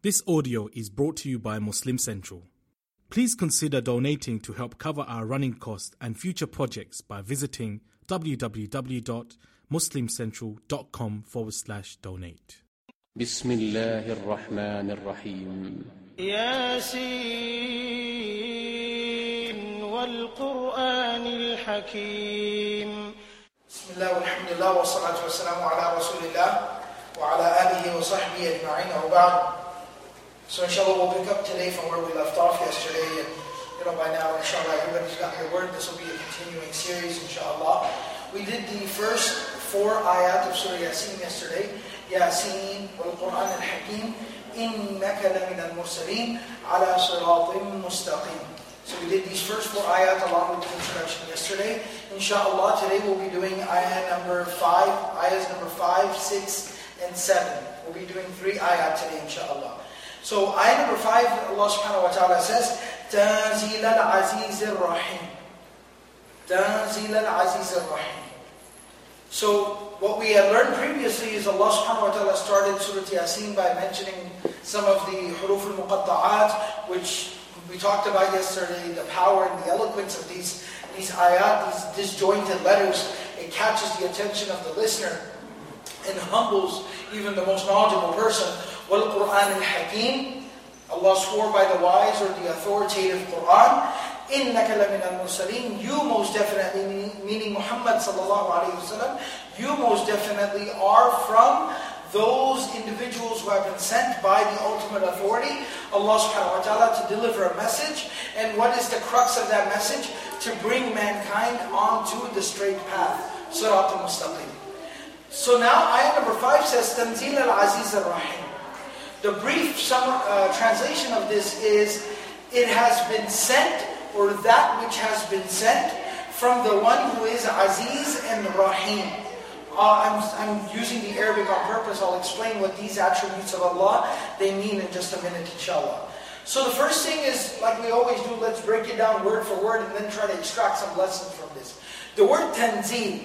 This audio is brought to you by Muslim Central. Please consider donating to help cover our running costs and future projects by visiting www.muslimcentral.com forward slash donate. بسم الله الرحمن الرحيم ياسين والقرآن الحكيم بسم الله والحمد لله والصلاة والسلام على رسول الله وعلى آله وصحبه أجمعين وبعد so inshallah we'll pick up today from where we left off yesterday and you know by now inshallah everybody's got their word. This will be a continuing series inshallah. We did the first four ayat of Surah Yasin yesterday. Yasin wal Quran al Hakim innaka lamin al mursaleen ala siratim mustaqim. So we did these first four ayat along with the introduction yesterday. Inshallah today we'll be doing ayat number five, ayahs number five, six, and seven. We'll be doing three ayat today inshallah. So ayah number five, Allah subhanahu wa ta'ala says, تَنزِيلَ الْعَزِيزِ الرَّحِيمِ تَنزِيلَ الْعَزِيزِ الرَّحِيمِ So what we had learned previously is Allah subhanahu wa ta'ala started Surah Yasin by mentioning some of the huruf al-muqatta'at, which we talked about yesterday, the power and the eloquence of these, these ayat, these disjointed letters. It catches the attention of the listener and humbles even the most knowledgeable person. وَالْقُرْآنِ Hakeem, Allah swore by the wise or the authoritative Quran, إِنَّكَ لَمِنَ الْمُرْسَلِينَ You most definitely, meaning Muhammad sallallahu alayhi wasallam, you most definitely are from those individuals who have been sent by the ultimate authority, Allah subhanahu wa ta'ala, to deliver a message. And what is the crux of that message? To bring mankind onto the straight path. Sirat al-Mustaqim. So now ayah number five says, تَنْزِيلَ الْعَزِيزَ الرَّحِيمِ the brief summer, uh, translation of this is, it has been sent, or that which has been sent, from the one who is Aziz and Rahim. Uh, I'm, I'm using the Arabic on purpose. I'll explain what these attributes of Allah, they mean in just a minute, inshallah. So the first thing is, like we always do, let's break it down word for word and then try to extract some lessons from this. The word tanzil,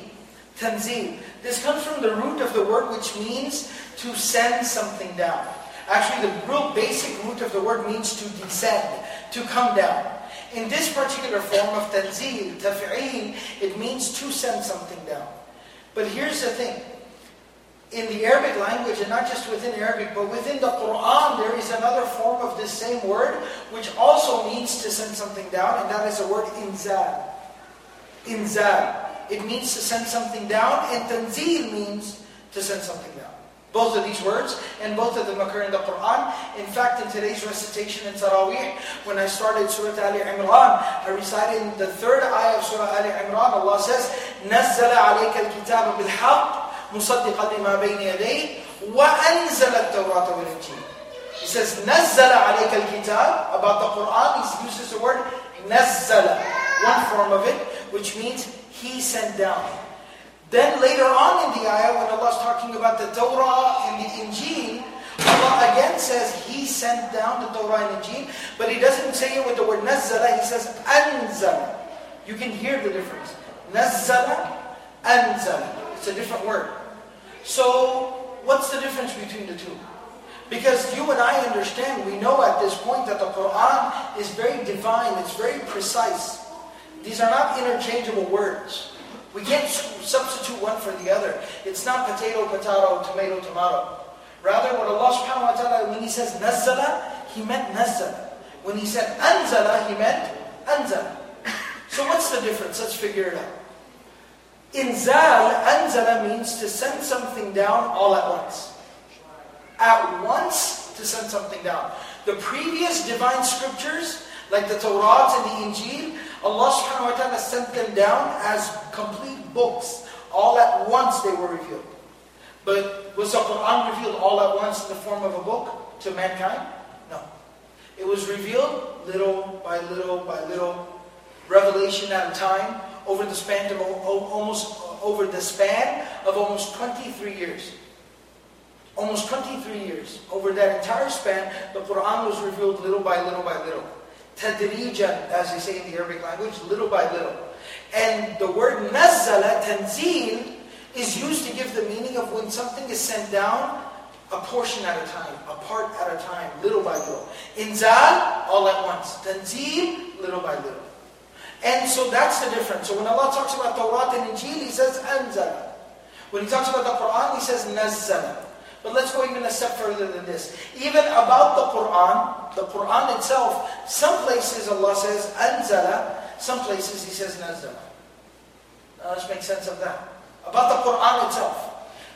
tanzil, this comes from the root of the word which means to send something down. Actually, the real basic root of the word means to descend, to come down. In this particular form of tanzil, taf'eel, it means to send something down. But here's the thing. In the Arabic language, and not just within Arabic, but within the Quran, there is another form of this same word, which also means to send something down, and that is the word inzal. Inzal. It means to send something down, and tanzil means to send something down. Both of these words, and both of them occur in the Quran. In fact, in today's recitation in Taraweeh, when I started Surah Ali Imran, I recited in the third ayah of Surah Ali Imran, Allah says, نَزَّلَ عَلَيْكَ الْكِتَابَ بِالْحَقِّ مُصَدِّقًا لِمَا بَيْنِ يَدَيْهِ وَأَنزَلَ التَّوْرَاةَ وَالْإِنْجِيلَ He says, نَزَّلَ عَلَيْكَ الْكِتَابَ About the Quran, he uses the word نَزَّلَ One form of it, which means He sent down. Then later on in the ayah, when Allah is talking about the Torah and the Injil, Allah again says He sent down the Torah and Injil, but He doesn't say it with the word nazzala, He says anzala. You can hear the difference. Nazzala, anzala. It's a different word. So, what's the difference between the two? Because you and I understand, we know at this point that the Quran is very divine, it's very precise. These are not interchangeable words. We can't substitute one for the other. It's not potato, potato, tomato, tomato. Rather, what Allah subhanahu wa ta'ala, when He says nazzala, He meant nazzala. When He said anzala, He meant anzala. So what's the difference? Let's figure it out. Inzal, anzala means to send something down all at once. At once to send something down. The previous divine scriptures, like the Torah and the Injil, Allah subhanahu wa ta'ala sent them down as complete books. All at once they were revealed. But was the Quran revealed all at once in the form of a book to mankind? No. It was revealed little by little by little, revelation at a time, over the span of almost uh, over the span of almost 23 years. Almost 23 years. Over that entire span, the Quran was revealed little by little by little. Tadrijan, as they say in the Arabic language, little by little. And the word nazzala, tanzil, is used to give the meaning of when something is sent down a portion at a time, a part at a time, little by little. Inzal, all at once. Tanzil, little by little. And so that's the difference. So when Allah talks about Tawrat and Injil, He says Anzala. When He talks about the Quran, He says Nazzala. But let's go even a step further than this. Even about the Quran, the Quran itself, some places Allah says Anzala, some places He says Nazzala. Now let's make sense of that. About the Quran itself.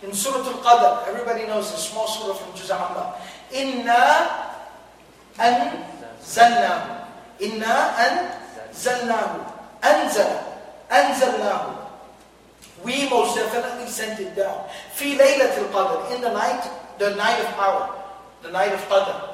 In Surah Al-Qadr, everybody knows the small surah from Juz Amma. Inna anzalnahu. Inna anzalnahu. Anzala. Anzalnahu. We most definitely sent it down. Fi laylatul qadr. In the night, the night of power. The night of qadr.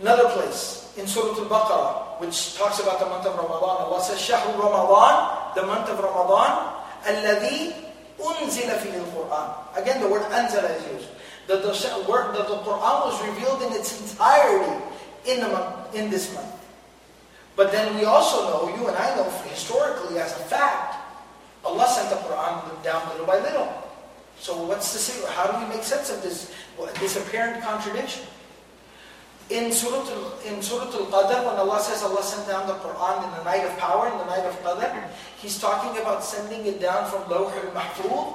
Another place, in Surah Al-Baqarah, which talks about the month of Ramadan. Allah says, Shahru Ramadan, the month of Ramadan, الذي أنزل فيه القرآن. Again, the word أنزل is used. That the word that the Quran was revealed in its entirety in the month, in this month. But then we also know, you and I know historically as a fact, Allah sent the Quran down little by little. So what's the secret? How do we make sense of this, this apparent contradiction? In Surah, in Surah Al-Qadr, when Allah says Allah sent down the Quran in the night of power, in the night of Qadr, He's talking about sending it down from Lawh al-Mahfuz,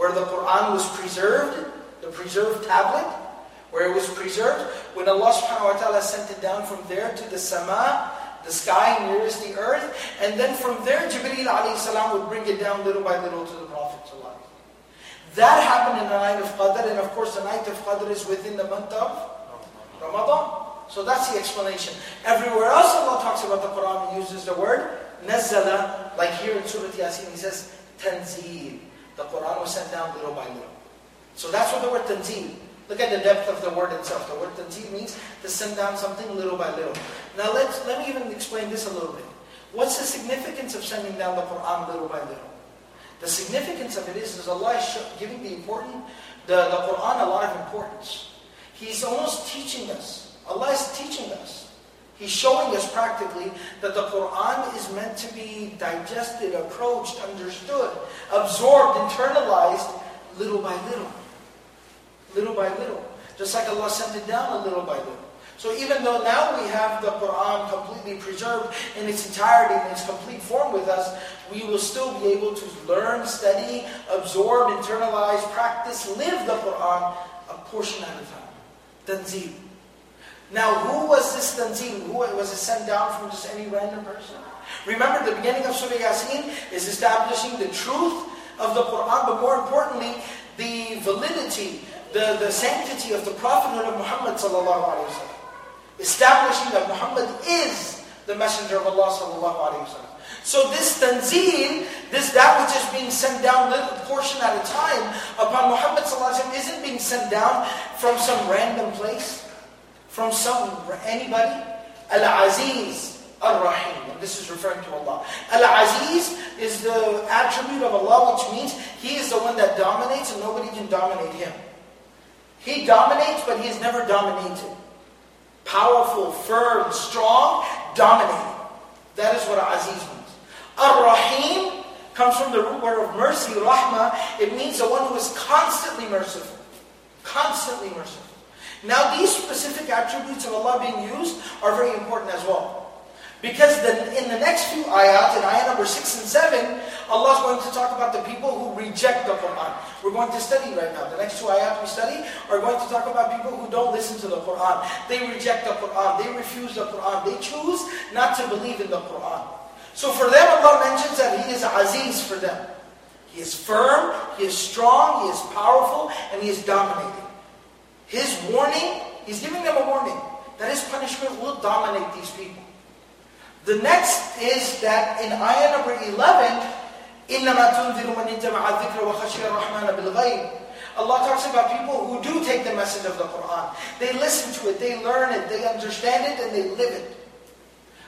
where the Quran was preserved, the preserved tablet, where it was preserved. When Allah subhanahu wa ta'ala sent it down from there to the sama, the sky nearest the earth, and then from there Jibreel alayhi salam would bring it down little by little to the Prophet That happened in the night of Qadr, and of course the night of Qadr is within the month of Ramadan. So that's the explanation. Everywhere else Allah talks about the Quran, and uses the word nazzala, like here in Surah Yasin, He says tanzeel. The Quran was sent down little by little. So that's what the word tanzeel. Look at the depth of the word itself. The word tanzeel means to send down something little by little. Now let's let me even explain this a little bit. What's the significance of sending down the Quran little by little? The significance of it is, is Allah is giving the important, the, the Quran a lot of importance. He's almost teaching us. Allah is teaching us. He's showing us practically that the Quran is meant to be digested, approached, understood, absorbed, internalized little by little. Little by little. Just like Allah sent it down a little by little. So even though now we have the Quran completely preserved in its entirety, in its complete form with us, we will still be able to learn, study, absorb, internalize, practice, live the Quran a portion at a time. Tanzeel. Now, who was this Tanzeel? Who was it sent down from just any random person? Remember, the beginning of Surah Yasin is establishing the truth of the Quran, but more importantly, the validity, the, the sanctity of the prophethood of Muhammad Establishing that Muhammad is the messenger of Allah So this tanzeel, this that which is being sent down little portion at a time upon Muhammad isn't being sent down from some random place, from some anybody. Al-Aziz, Ar-Rahim. And this is referring to Allah. Al-Aziz is the attribute of Allah, which means He is the one that dominates and nobody can dominate Him. He dominates, but He is never dominated. Powerful, firm, strong, dominating. That is what Aziz means. Ar-Rahim comes from the root word of mercy, rahmah. It means the one who is constantly merciful. Constantly merciful. Now these specific attributes of Allah being used are very important as well. Because the, in the next few ayat, in ayat number 6 and 7, Allah is going to talk about the people who reject the Quran. We're going to study right now. The next two ayat we study are going to talk about people who don't listen to the Quran. They reject the Quran. They refuse the Quran. They choose not to believe in the Quran. So for them, Allah mentions that He is Aziz for them. He is firm, He is strong, He is powerful, and He is dominating. His warning, He's giving them a warning that His punishment will dominate these people. The next is that in ayah number 11, إِنَّمَا تُنذِرُ مَنْ اتَّبَعَ الذِّكْرَ وَخَشِيَ الرَّحْمَنَ بِالْغَيْبِ Allah talks about people who do take the message of the Quran. They listen to it, they learn it, they understand it, and they live it.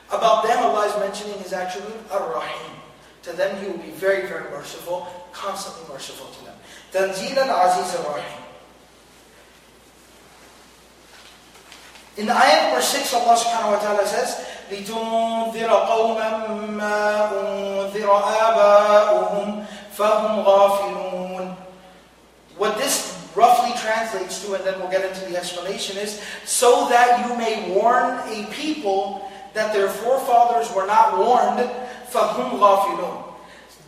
About them, Allah is mentioning His attribute, Ar-Rahim. To them, He will be very, very merciful, constantly merciful to them. Tanzeel al-Aziz ar-Rahim. In ayah number 6, Allah subhanahu wa ta'ala says, لِتُنذِرَ قَوْمًا مَا أُنذِرَ آبَاؤُهُمْ فَهُمْ غَافِلُونَ What this roughly translates to, and then we'll get into the explanation, is so that you may warn a people that their forefathers were not warned, فَهُمْ غَافِلُونَ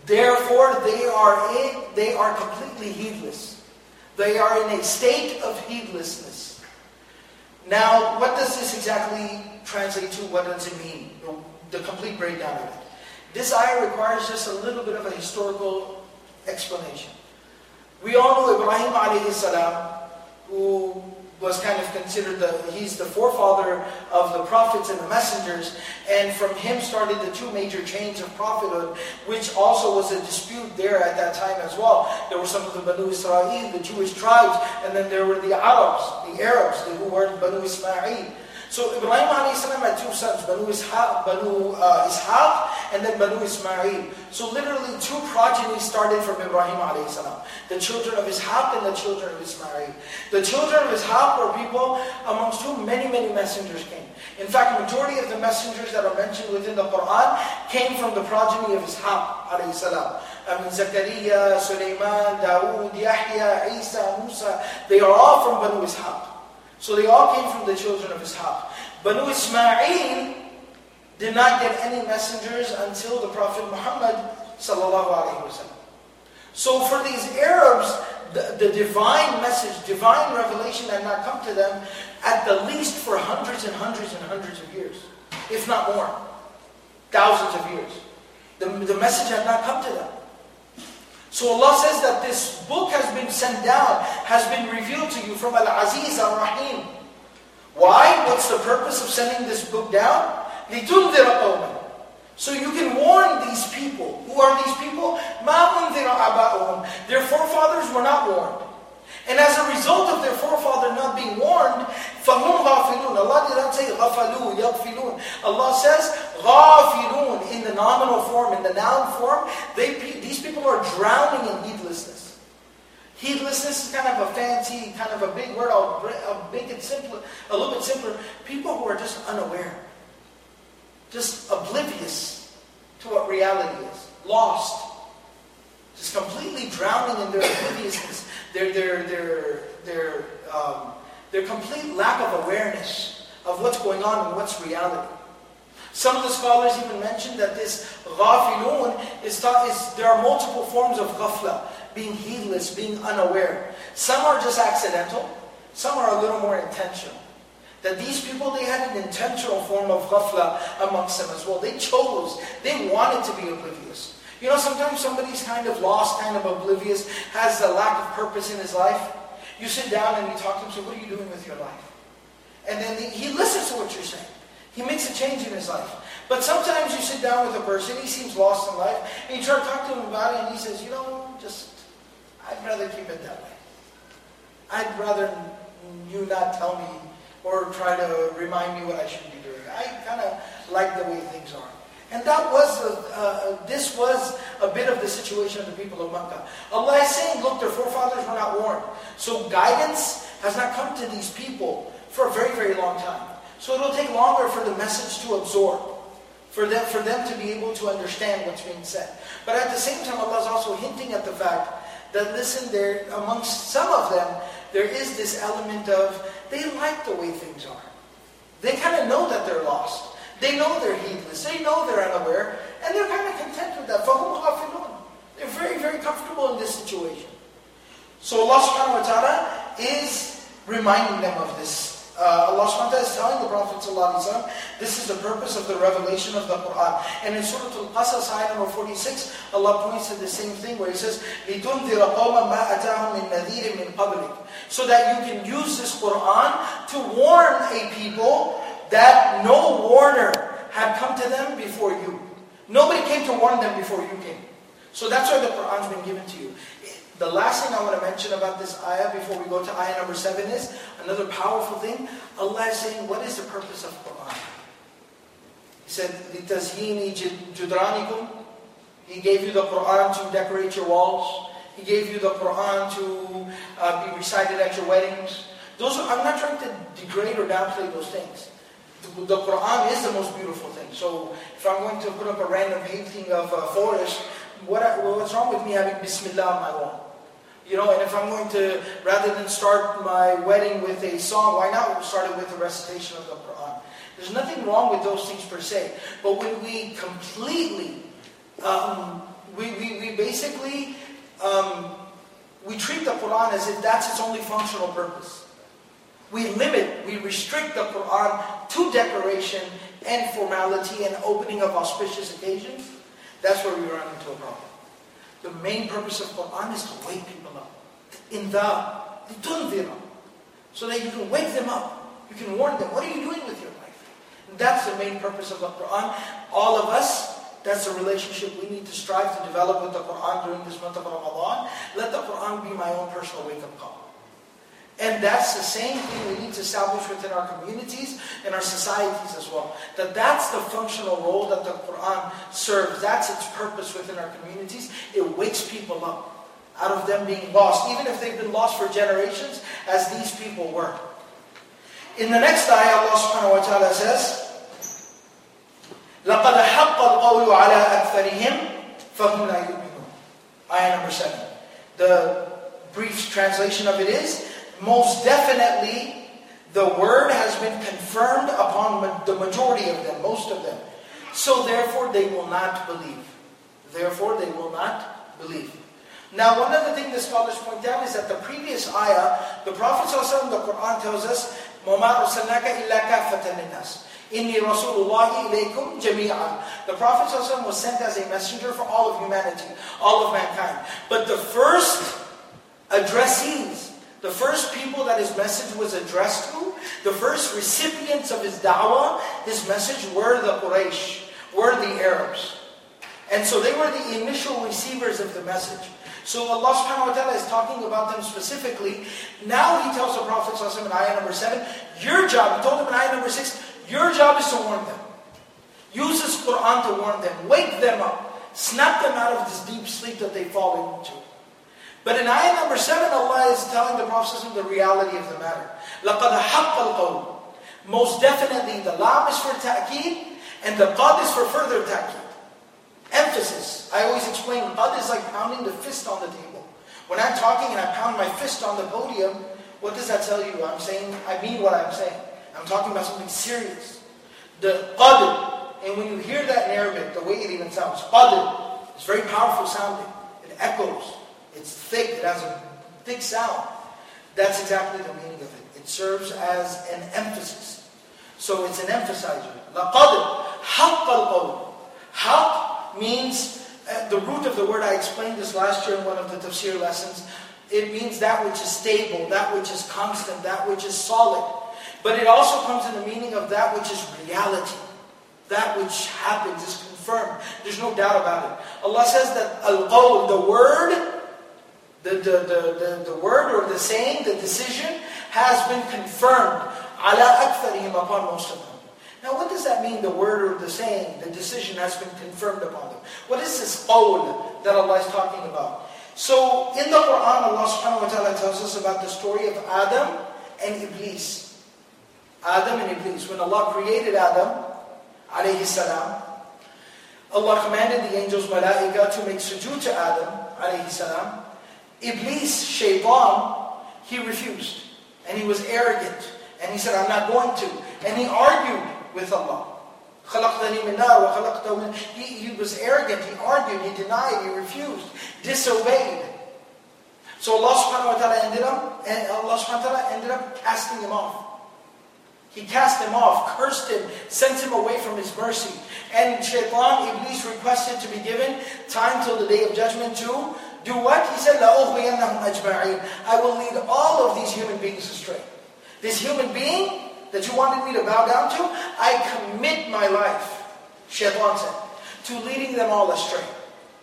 Therefore, they are, in, they are completely heedless. They are in a state of heedlessness. Now, what does this exactly translate to? What does it mean? The complete breakdown of it. This ayah requires just a little bit of a historical explanation. We all know Ibrahim alayhi salam, who was kind of considered the, he's the forefather of the prophets and the messengers. And from him started the two major chains of prophethood, which also was a dispute there at that time as well. There were some of the Banu Israel, the Jewish tribes, and then there were the Arabs, the Arabs, who were Banu Ismail. So Ibrahim a.s. had two sons, Banu Ishaq, Banu uh, Ishaq and then Banu Ismail. So literally two progenies started from Ibrahim a.s. The children of Ishaq and the children of Ismail. The children of Ishaq were people amongst whom many, many messengers came. In fact, majority of the messengers that are mentioned within the Quran came from the progeny of Ishaq a.s. I mean, Zakaria, Sulaiman, Dawood, Yahya, Isa, Musa, they are all from Banu Ishaq. So they all came from the children of Ishaq. Banu Ismail did not get any messengers until the Prophet Muhammad. So for these Arabs, the, the, divine message, divine revelation had not come to them at the least for hundreds and hundreds and hundreds of years, if not more, thousands of years. The, the message had not come to them. So Allah says that this book has been sent down, has been revealed to you from Al-Aziz Al-Rahim. Why? What's the purpose of sending this book down? لِتُنذِرَ قَوْمًا So you can warn these people. Who are these people? مَا أُنذِرَ أَبَاؤُهُمْ Their forefathers were not warned. And as a result of their forefather not being warned, فَهُمْ غَافِلُونَ Allah did not say غَفَلُوا يَغْفِلُونَ Allah says غَافِلُونَ in the nominal form, in the noun form. They, these people are drowning in heedlessness. Heedlessness is kind of a fancy, kind of a big word. I'll, I'll make it simpler, a little bit simpler. People who are just unaware, just oblivious to what reality is, lost, just completely drowning in their obliviousness their, their, their, their, um, their complete lack of awareness of what's going on and what's reality. Some of the scholars even mentioned that this ghafilun is, thought, is there are multiple forms of ghafla, being heedless, being unaware. Some are just accidental, some are a little more intentional. That these people, they had an intentional form of ghafla amongst them as well. They chose, they wanted to be oblivious. You know, sometimes somebody's kind of lost, kind of oblivious, has a lack of purpose in his life. You sit down and you talk to him, say, what are you doing with your life? And then he listens to what you're saying. He makes a change in his life. But sometimes you sit down with a person, he seems lost in life, and you try to talk to him about it, and he says, you know, just, I'd rather keep it that way. I'd rather you not tell me or try to remind me what I should be doing. I kind of like the way things are. And that was, uh, this was a bit of the situation of the people of Makkah. Allah is saying, look, their forefathers were not warned. So guidance has not come to these people for a very, very long time. So it'll take longer for the message to absorb, for them, for them to be able to understand what's being said. But at the same time, Allah is also hinting at the fact that, listen, there amongst some of them, there is this element of, they like the way things are. They kind of know that they're lost. They know they're heedless. They know they're unaware. And they're kind of content with that. They're very, very comfortable in this situation. So Allah subhanahu wa ta'ala is reminding them of this. Uh, Allah subhanahu wa ta'ala is telling the Prophet sallallahu this is the purpose of the revelation of the Quran. And in Surah Al-Qasas, ayah number 46, Allah points to the same thing where He says, لِتُنذِرَ قَوْمًا مَا أَتَاهُم مِّن نَذِيرٍ مِّن قَبْلِكَ So that you can use this Quran to warn a people that no warner had come to them before you. Nobody came to warn them before you came. So that's why the Quran's been given to you. The last thing I want to mention about this ayah before we go to ayah number seven is another powerful thing. Allah is saying, what is the purpose of Quran? He said, لِتَزْهِينِ جُدْرَانِكُمْ He gave you the Quran to decorate your walls. He gave you the Quran to uh, be recited at your weddings. Those are, I'm not trying to degrade or downplay those things the Quran is the most beautiful thing. So if I'm going to put up a random painting of a forest, what, what's wrong with me having Bismillah on my wall? You know, and if I'm going to, rather than start my wedding with a song, why not start it with a recitation of the Quran? There's nothing wrong with those things per se. But when we completely, um, we, we, we basically, um, we treat the Quran as if that's its only functional purpose. We limit, we restrict the Quran to declaration and formality and opening of auspicious occasions. That's where we run into a problem. The main purpose of Quran is to wake people up. In the tunzira. So that you can wake them up. You can warn them. What are you doing with your life? And that's the main purpose of the Quran. All of us that's a relationship we need to strive to develop with the Quran during this month of Ramadan. Let the Quran be my own personal wake up call. And that's the same thing we need to establish within our communities and our societies as well. That that's the functional role that the Quran serves. That's its purpose within our communities. It wakes people up out of them being lost, even if they've been lost for generations, as these people were. In the next ayah, Allah subhanahu wa ta'ala says, لَقَدْ حَقَّ الْقَوْلُ عَلَىٰ أَكْثَرِهِمْ فَهُمْ لَا يُؤْمِنُونَ Ayah number 7. The brief translation of it is, most definitely the word has been confirmed upon the majority of them, most of them. So therefore they will not believe. Therefore they will not believe. Now one of the things the scholars point out is that the previous ayah, the Prophet ﷺ, the Quran tells us, وَمَا أَرْسَلْنَاكَ إِلَّا كَافَةً لِلنَّاسِ إِنِّي رَسُولُ اللَّهِ إِلَيْكُمْ جَمِيعًا The Prophet ﷺ was sent as a messenger for all of humanity, all of mankind. But the first addressees the first people that his message was addressed to, the first recipients of his da'wah, his message were the Quraysh, were the Arabs. And so they were the initial receivers of the message. So Allah subhanahu wa ta'ala is talking about them specifically. Now He tells the Prophet in ayah number 7, your job, He told him in ayah number 6, your job is to warn them. Use this Quran to warn them. Wake them up. Snap them out of this deep sleep that they've fallen into. But in ayah number 7, Allah is telling the Prophet the reality of the matter. لَقَدْ حَقَّ الْقَوْلِ Most definitely, the lam is for ta'keed, and the qad is for further ta'keed. Emphasis. I always explain, qad is like pounding the fist on the table. When I'm talking and I pound my fist on the podium, what does that tell you? I'm saying, I mean what I'm saying. I'm talking about something serious. The qadr, and when you hear that in Arabic, the way it even sounds, qadr, it's very powerful sounding. It echoes. It's thick, it has a thick sound. That's exactly the meaning of it. It serves as an emphasis. So it's an emphasizer. لَقَدْ حَقَّ الْقَوْلِ Haqq means, uh, the root of the word, I explained this last year in one of the tafsir lessons, it means that which is stable, that which is constant, that which is solid. But it also comes in the meaning of that which is reality. That which happens is confirmed. There's no doubt about it. Allah says that al-qawl, the word, the, the, the, the, word or the saying, the decision has been confirmed ala aktharihim upon most of them. Now what does that mean, the word or the saying, the decision has been confirmed upon them? What is this qawl that Allah is talking about? So in the Quran, Allah subhanahu wa ta'ala tells us about the story of Adam and Iblis. Adam and Iblis. When Allah created Adam, alayhi salam, Allah commanded the angels, malaika, to make sujood to Adam, alayhi salam. Iblis, shaitan, he refused. And he was arrogant. And he said, I'm not going to. And he argued with Allah. He, he was arrogant, he argued, he denied, he refused, disobeyed. So Allah subhanahu wa ta'ala ended up, and Allah subhanahu wa ta'ala ended up casting him off. He cast him off, cursed him, sent him away from his mercy. And Shaitan, Iblis requested to be given time till the day of judgment to do what? He said, لَأُغْوِيَنَّهُمْ أَجْمَعِينَ I will lead all of these human beings astray. This human being that you wanted me to bow down to, I commit my life, Shaitan said, to leading them all astray.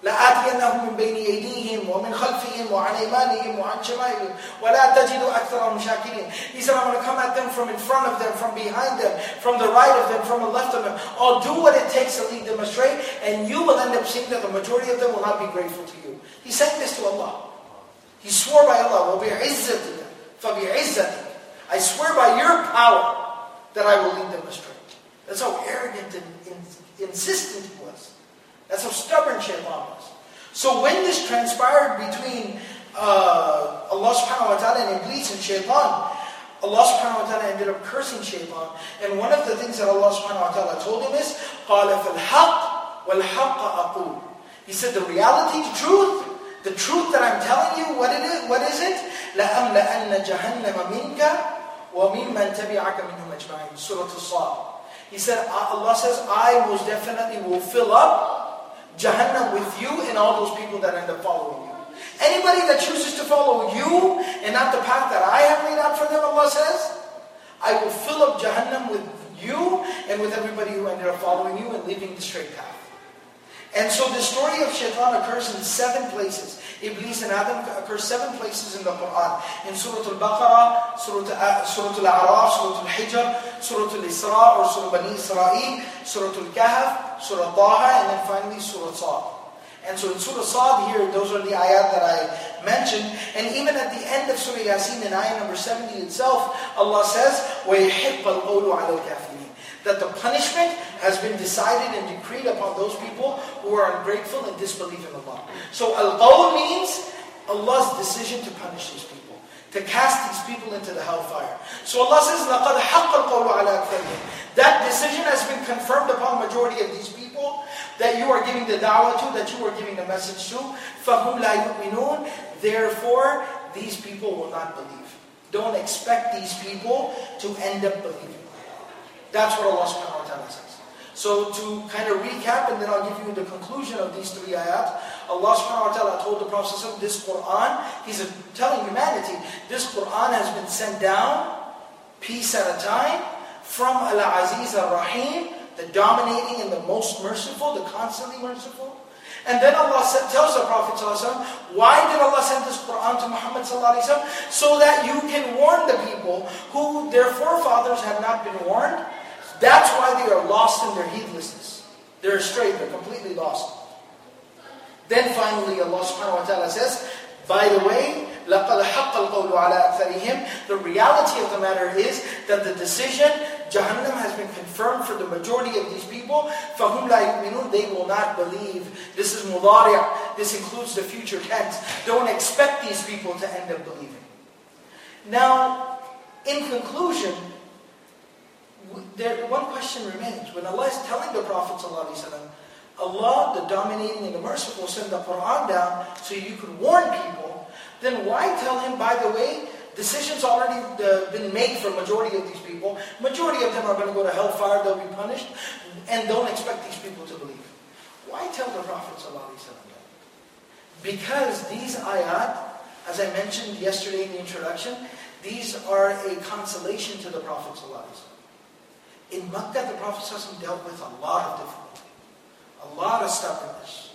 لآتينهم من بين أيديهم ومن خلفهم وعن أيمانهم وعن شمائلهم ولا تجد أكثرهم شاكرين He said, I'm going to come at them from in front of them, from behind them, from the right of them, from the left of them. I'll do what it takes to lead them astray, and you will end up seeing that the majority of them will not be grateful to you. He said this to Allah. He swore by Allah, وَبِعِزَّتِكَ فَبِعِزَّتِكَ I swear by your power that I will lead them astray. That's how arrogant and insistent he was. That's how stubborn Shaitan was. So when this transpired between uh, Allah subhanahu wa ta'ala and Iblis and Shaitan, Allah subhanahu wa ta'ala ended up cursing Shaitan. And one of the things that Allah subhanahu wa ta'ala told him is, قَالَ فَالْحَقِّ وَالْحَقَّ أَقُولُ He said, the reality, the truth, the truth that I'm telling you, what it is, what is it? لَأَمْلَأَنَّ جَهَنَّمَ مِنْكَ وَمِمَّنْ تَبِعَكَ مِنْهُمْ أَجْمَعِينَ Surah Al-Sad. He said, Allah says, I most definitely will fill up Jahannam with you and all those people that end up following you. Anybody that chooses to follow you and not the path that I have laid out for them, Allah says, I will fill up Jahannam with you and with everybody who ended up following you and leaving the straight path. And so the story of shaitan occurs in seven places. Iblis and Adam occur seven places in the Quran. In Surah Al-Baqarah, Surah, uh, Surah Al-A'raf, Surah Al-Hijr, Surah Al-Isra or Surah Bani Israel, Surah Al-Kahf, Surah Taha, and then finally Surah Sad. And so in Surah Sad here, those are the ayat that I mentioned. And even at the end of Surah Yasin in ayat number 70 itself, Allah says, وَيَحِقَّ الْقَوْلُ عَلَى الْكَافِرِينَ that the punishment has been decided and decreed upon those people who are ungrateful and disbelieve in Allah. So al-qawl means Allah's decision to punish these people, to cast these people into the hellfire. So Allah says, لَقَدْ حَقَّ الْقَوْلُ عَلَى أَكْثَرِهِمْ That decision has been confirmed upon majority of these people that you are giving the da'wah to, that you are giving the message to. فَهُمْ لَا يُؤْمِنُونَ Therefore, these people will not believe. Don't expect these people to end up believing. That's what Allah subhanahu wa ta'ala says. So to kind of recap, and then I'll give you the conclusion of these three ayat. Allah subhanahu wa ta'ala told the Prophet this Quran, He's telling humanity, this Quran has been sent down, piece at a time, from Al-Aziz Al-Rahim, the dominating and the most merciful, the constantly merciful. And then Allah tells the Prophet why did Allah send this Quran to Muhammad So that you can warn the people who their forefathers have not been warned, that's why they are lost in their heedlessness. They're astray, they're completely lost. Then finally Allah subhanahu wa ta'ala says, by the way, لَقَدْ حَقَّ الْقَوْلُ عَلَىٰ أَكْثَرِهِمْ The reality of the matter is that the decision, Jahannam has been confirmed for the majority of these people. فَهُمْ لَا يُؤْمِنُونَ They will not believe. This is mudari' This includes the future tense. Don't expect these people to end up believing. Now, in conclusion, there, one question remains. When Allah is telling the Prophet ﷺ, Allah, the dominating and the merciful, sent the Quran down so you could warn people, then why tell him, by the way, decisions already uh, been made for majority of these people. Majority of them are going to go to hellfire, they'll be punished, and don't expect these people to believe. Why tell the Prophet that? Because these ayat, as I mentioned yesterday in the introduction, these are a consolation to the Prophet. In Makkah, the Prophet dealt with a lot of difficulties a lot of stubbornness.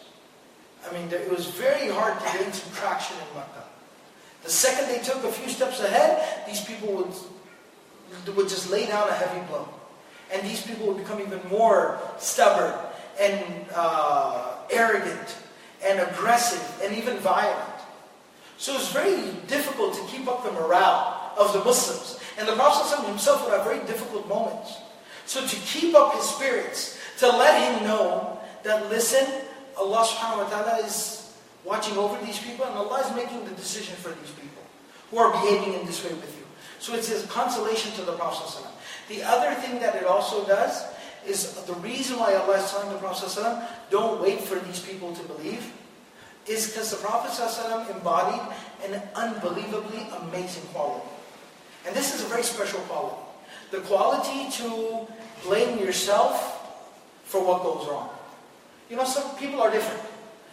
I mean, it was very hard to gain some traction in Makkah. The second they took a few steps ahead, these people would, would just lay down a heavy blow. And these people would become even more stubborn and uh, arrogant and aggressive and even violent. So it was very difficult to keep up the morale of the Muslims. And the Prophet himself would have very difficult moments. So to keep up his spirits, to let him know that listen, Allah subhanahu wa ta'ala is watching over these people and Allah is making the decision for these people who are behaving in this way with you. So it's a consolation to the Prophet The other thing that it also does is the reason why Allah is telling the Prophet don't wait for these people to believe is because the Prophet embodied an unbelievably amazing quality. And this is a very special quality the quality to blame yourself for what goes wrong. You know, some people are different.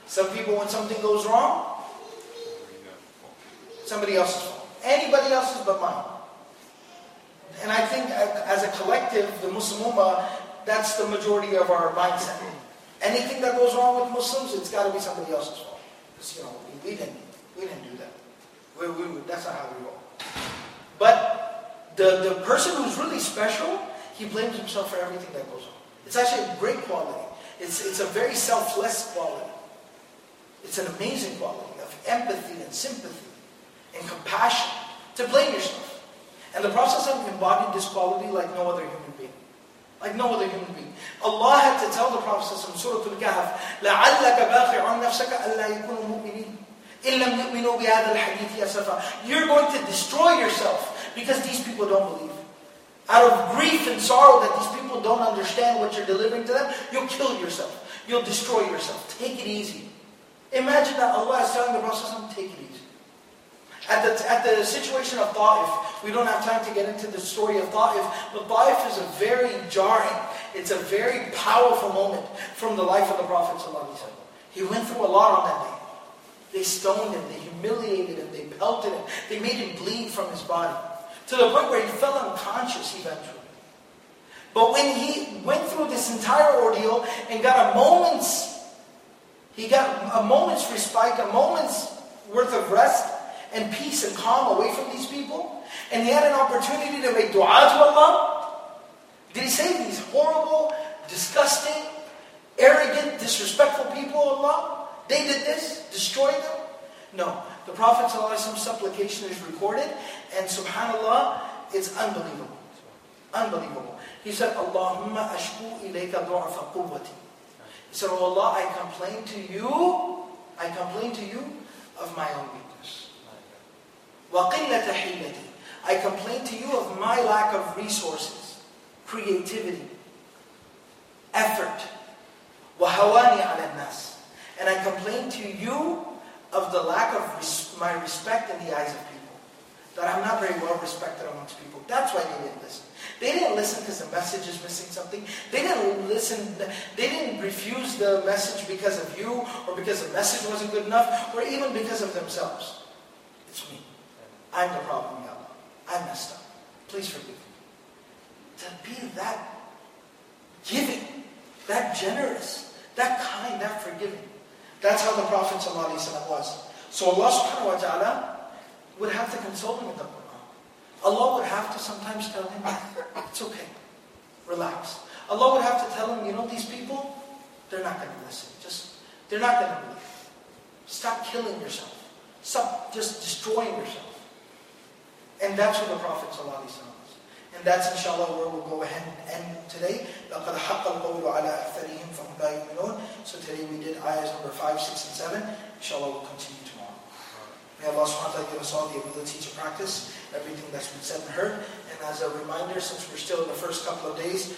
Some people, when something goes wrong, somebody else's fault. Anybody else's but mine. And I think uh, as a collective, the Muslim Ummah, that's the majority of our mindset. Anything that goes wrong with Muslims, it's got to be somebody else's fault. Because, you know, we, we, didn't, we didn't do that. We, we, that's not how we roll. But the, the person who's really special, he blames himself for everything that goes on. It's actually a great quality. It's, it's a very selfless quality. It's an amazing quality of empathy and sympathy and compassion to blame yourself. And the Prophet embodied this quality like no other human being. Like no other human being. Allah had to tell the Prophet in Surah Al-Kahf, لَعَلَّكَ بَاخِعٌ نَفْسَكَ أَلَّا يَكُونُ مُؤْمِنِينَ إِن لَمْ يُؤْمِنُوا بِهَذَا الْحَدِيثِ أَسَفًا You're going to destroy yourself because these people don't believe. Out of grief and sorrow that these people don't understand what you're delivering to them, you'll kill yourself. You'll destroy yourself. Take it easy. Imagine that Allah is telling the Prophet, take it easy. At the, at the situation of Ta'if, we don't have time to get into the story of Ta'if, but Ta'if is a very jarring, it's a very powerful moment from the life of the Prophet He went through a lot on that day. They stoned him, they humiliated him, they pelted him, they made him bleed from his body. To the point where he fell unconscious eventually. But when he went through this entire ordeal and got a moment's, he got a moment's respite, a moment's worth of rest and peace and calm away from these people, and he had an opportunity to make dua to Allah, did he say these horrible, disgusting, arrogant, disrespectful people, Allah, they did this, destroyed them? No. The Prophet's supplication is recorded, and subhanAllah, it's unbelievable. Unbelievable. He said, Allahumma ashku ilayka du'afa quwwati. He said, Oh Allah, I complain to you, I complain to you of my own weakness. وَقِلَّةَ حِيلَتِي I complain to you of my lack of resources, creativity, effort. وَهَوَانِي عَلَى النَّاسِ And I complain to you of the lack of res- my respect in the eyes of people. That I'm not very well respected amongst people. That's why they didn't listen. They didn't listen because the message is missing something. They didn't listen, they didn't refuse the message because of you, or because the message wasn't good enough, or even because of themselves. It's me. I'm the problem, Ya Allah. I messed up. Please forgive me. To be that giving, that generous, that kind, that forgiving. That's how the Prophet was. So Allah subhanahu wa ta'ala would have to console him with the Quran. Allah would have to sometimes tell him, it's okay. Relax. Allah would have to tell him, you know these people, they're not going to listen. Just, they're not going to believe. Stop killing yourself. Stop just destroying yourself. And that's what the Prophet ﷺ. And that's inshallah where we'll go ahead and end today. لَقَدْ حَقَّ الْقَوْلُ عَلَىٰ أَكْثَرِهِمْ فَهُمْ لَا يُؤْمِنُونَ So today we did ayahs number 5, 6, and 7. Inshallah we'll continue tomorrow. May Allah subhanahu wa ta'ala give us all the ability to practice everything that's been said and heard. And as a reminder, since we're still in the first couple of days,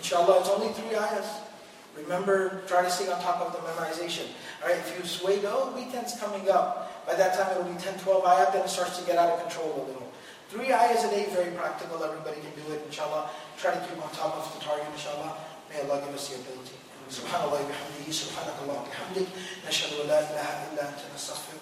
inshallah it's only three ayahs. Remember, try to stay on top of the memorization. Alright, if you sway, oh, weekend's coming up. By that time it'll be 10, 12 ayat, then it starts to get out of control a little. Three ayahs a day, very practical. Everybody can do it, inshallah. Try to keep on top of the target, inshallah. May Allah give us the ability. سبحان الله وبحمده سبحانك اللهم وبحمدك نشهد ان لا اله الا انت نستغفرك ونتوب اليك